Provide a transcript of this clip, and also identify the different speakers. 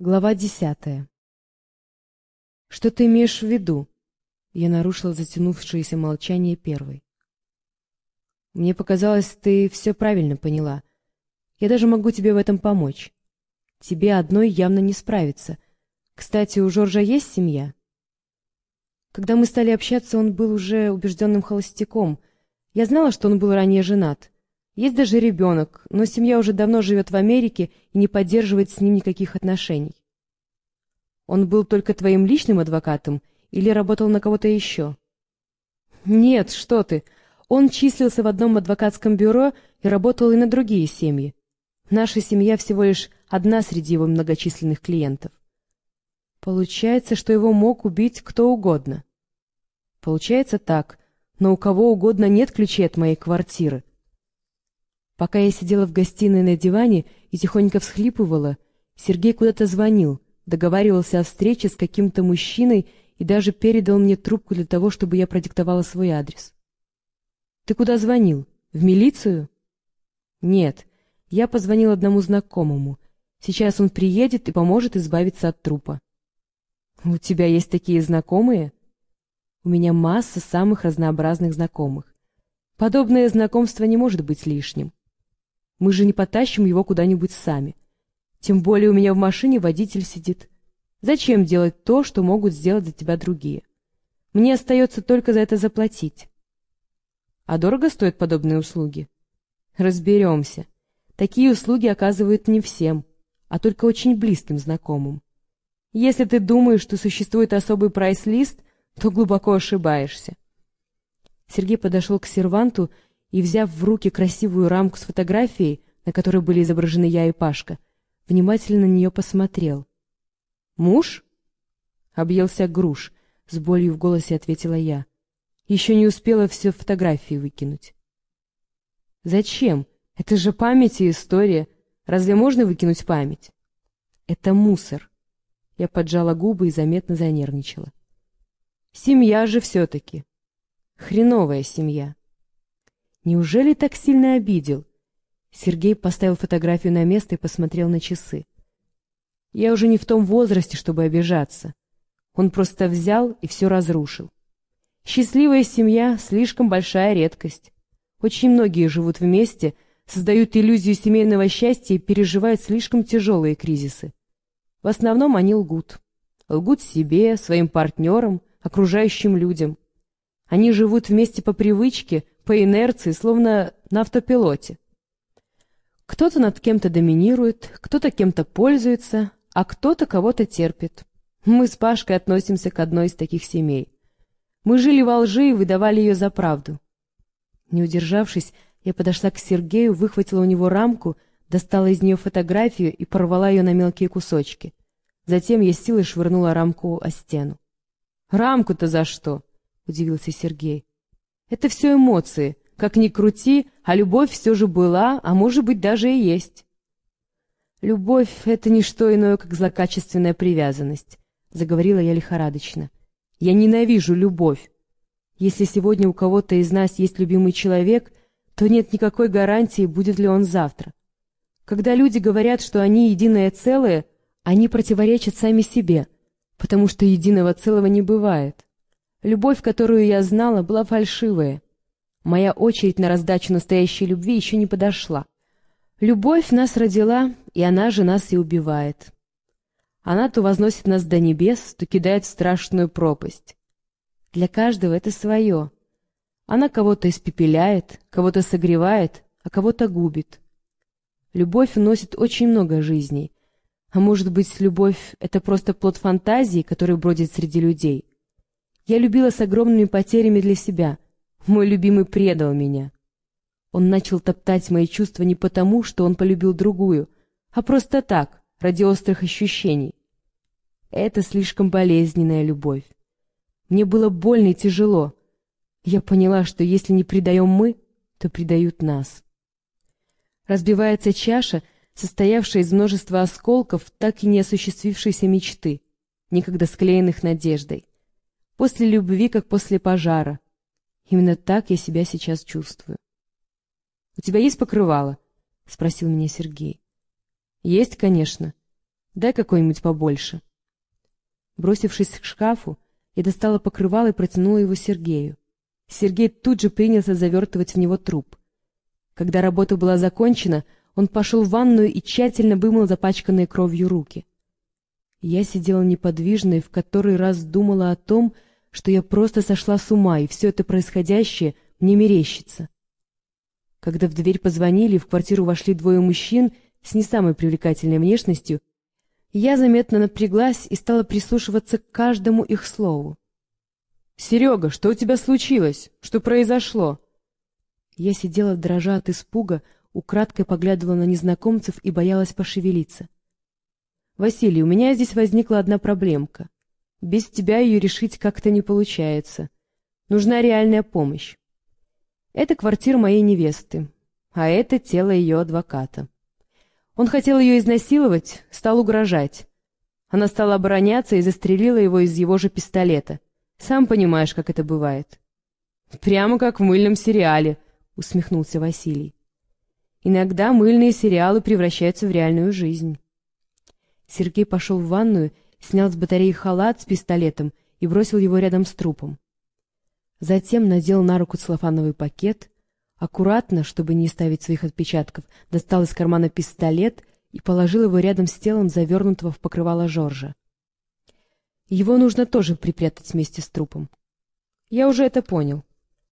Speaker 1: Глава десятая. «Что ты имеешь в виду?» Я нарушила затянувшееся молчание первой. «Мне показалось, ты все правильно поняла. Я даже могу тебе в этом помочь. Тебе одной явно не справиться. Кстати, у Жоржа есть семья?» Когда мы стали общаться, он был уже убежденным холостяком. Я знала, что он был ранее женат. Есть даже ребенок, но семья уже давно живет в Америке и не поддерживает с ним никаких отношений. Он был только твоим личным адвокатом или работал на кого-то еще? Нет, что ты. Он числился в одном адвокатском бюро и работал и на другие семьи. Наша семья всего лишь одна среди его многочисленных клиентов. Получается, что его мог убить кто угодно. Получается так, но у кого угодно нет ключей от моей квартиры. Пока я сидела в гостиной на диване и тихонько всхлипывала, Сергей куда-то звонил, договаривался о встрече с каким-то мужчиной и даже передал мне трубку для того, чтобы я продиктовала свой адрес. «Ты куда звонил? В милицию?» «Нет, я позвонил одному знакомому. Сейчас он приедет и поможет избавиться от трупа». «У тебя есть такие знакомые?» «У меня масса самых разнообразных знакомых. Подобное знакомство не может быть лишним. Мы же не потащим его куда-нибудь сами. Тем более у меня в машине водитель сидит. Зачем делать то, что могут сделать за тебя другие? Мне остается только за это заплатить. А дорого стоят подобные услуги? Разберемся. Такие услуги оказывают не всем, а только очень близким знакомым. Если ты думаешь, что существует особый прайс-лист, то глубоко ошибаешься. Сергей подошел к серванту и, взяв в руки красивую рамку с фотографией, на которой были изображены я и Пашка, внимательно на нее посмотрел. «Муж?» — объелся груш, с болью в голосе ответила я. Еще не успела все фотографии выкинуть. «Зачем? Это же память и история. Разве можно выкинуть память?» «Это мусор». Я поджала губы и заметно занервничала. «Семья же все-таки. Хреновая семья». Неужели так сильно обидел? Сергей поставил фотографию на место и посмотрел на часы. Я уже не в том возрасте, чтобы обижаться. Он просто взял и все разрушил. Счастливая семья — слишком большая редкость. Очень многие живут вместе, создают иллюзию семейного счастья и переживают слишком тяжелые кризисы. В основном они лгут. Лгут себе, своим партнерам, окружающим людям. Они живут вместе по привычке, по инерции, словно на автопилоте. Кто-то над кем-то доминирует, кто-то кем-то пользуется, а кто-то кого-то терпит. Мы с Пашкой относимся к одной из таких семей. Мы жили во лжи и выдавали ее за правду. Не удержавшись, я подошла к Сергею, выхватила у него рамку, достала из нее фотографию и порвала ее на мелкие кусочки. Затем я силой швырнула рамку о стену. «Рамку-то за что?» — удивился Сергей. Это все эмоции. Как ни крути, а любовь все же была, а может быть даже и есть. Любовь — это не что иное, как злокачественная привязанность, — заговорила я лихорадочно. Я ненавижу любовь. Если сегодня у кого-то из нас есть любимый человек, то нет никакой гарантии, будет ли он завтра. Когда люди говорят, что они единое целое, они противоречат сами себе, потому что единого целого не бывает. Любовь, которую я знала, была фальшивая. Моя очередь на раздачу настоящей любви еще не подошла. Любовь нас родила, и она же нас и убивает. Она то возносит нас до небес, то кидает в страшную пропасть. Для каждого это свое. Она кого-то испепеляет, кого-то согревает, а кого-то губит. Любовь уносит очень много жизней. А может быть, любовь — это просто плод фантазии, который бродит среди людей? Я любила с огромными потерями для себя. Мой любимый предал меня. Он начал топтать мои чувства не потому, что он полюбил другую, а просто так, ради острых ощущений. Это слишком болезненная любовь. Мне было больно и тяжело. Я поняла, что если не предаем мы, то предают нас. Разбивается чаша, состоявшая из множества осколков так и не осуществившейся мечты, никогда склеенных надеждой. После любви, как после пожара. Именно так я себя сейчас чувствую. — У тебя есть покрывало? — спросил меня Сергей. — Есть, конечно. Дай какой-нибудь побольше. Бросившись к шкафу, я достала покрывало и протянула его Сергею. Сергей тут же принялся завертывать в него труп. Когда работа была закончена, он пошел в ванную и тщательно вымыл запачканные кровью руки. Я сидела неподвижно и в который раз думала о том, что я просто сошла с ума, и все это происходящее мне мерещится. Когда в дверь позвонили, в квартиру вошли двое мужчин с не самой привлекательной внешностью, я заметно напряглась и стала прислушиваться к каждому их слову. «Серега, что у тебя случилось? Что произошло?» Я сидела, дрожа от испуга, украдкой поглядывала на незнакомцев и боялась пошевелиться. «Василий, у меня здесь возникла одна проблемка. Без тебя ее решить как-то не получается. Нужна реальная помощь. Это квартира моей невесты, а это тело ее адвоката. Он хотел ее изнасиловать, стал угрожать. Она стала обороняться и застрелила его из его же пистолета. Сам понимаешь, как это бывает. «Прямо как в мыльном сериале», — усмехнулся Василий. «Иногда мыльные сериалы превращаются в реальную жизнь». Сергей пошел в ванную, снял с батареи халат с пистолетом и бросил его рядом с трупом. Затем надел на руку целлофановый пакет, Аккуратно, чтобы не ставить своих отпечатков, достал из кармана пистолет и положил его рядом с телом завернутого в покрывало Жоржа. Его нужно тоже припрятать вместе с трупом. Я уже это понял.